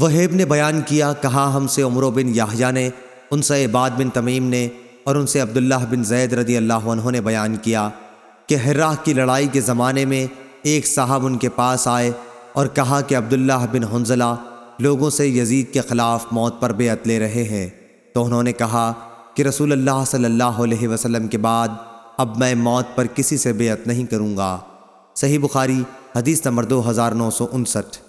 وہیب نے بیان کیا کہا ہم سے عمرو بن یاہیا نے، ان سے عباد بن تمیم نے اور ان سے عبداللہ بن زید رضی اللہ عنہ نے بیان کیا کہ حراہ کی لڑائی کے زمانے میں ایک صاحب ان کے پاس آئے اور کہا کہ عبداللہ بن حنزلہ لوگوں سے یزید کے خلاف موت پر بیعت لے رہے ہیں۔ تو انہوں نے کہا کہ رسول اللہ صلی اللہ علیہ وسلم کے بعد اب میں موت پر کسی سے بیعت نہیں کروں گا۔ صحیح بخاری حدیث نمبر دو ہزار نو سو انسٹھ۔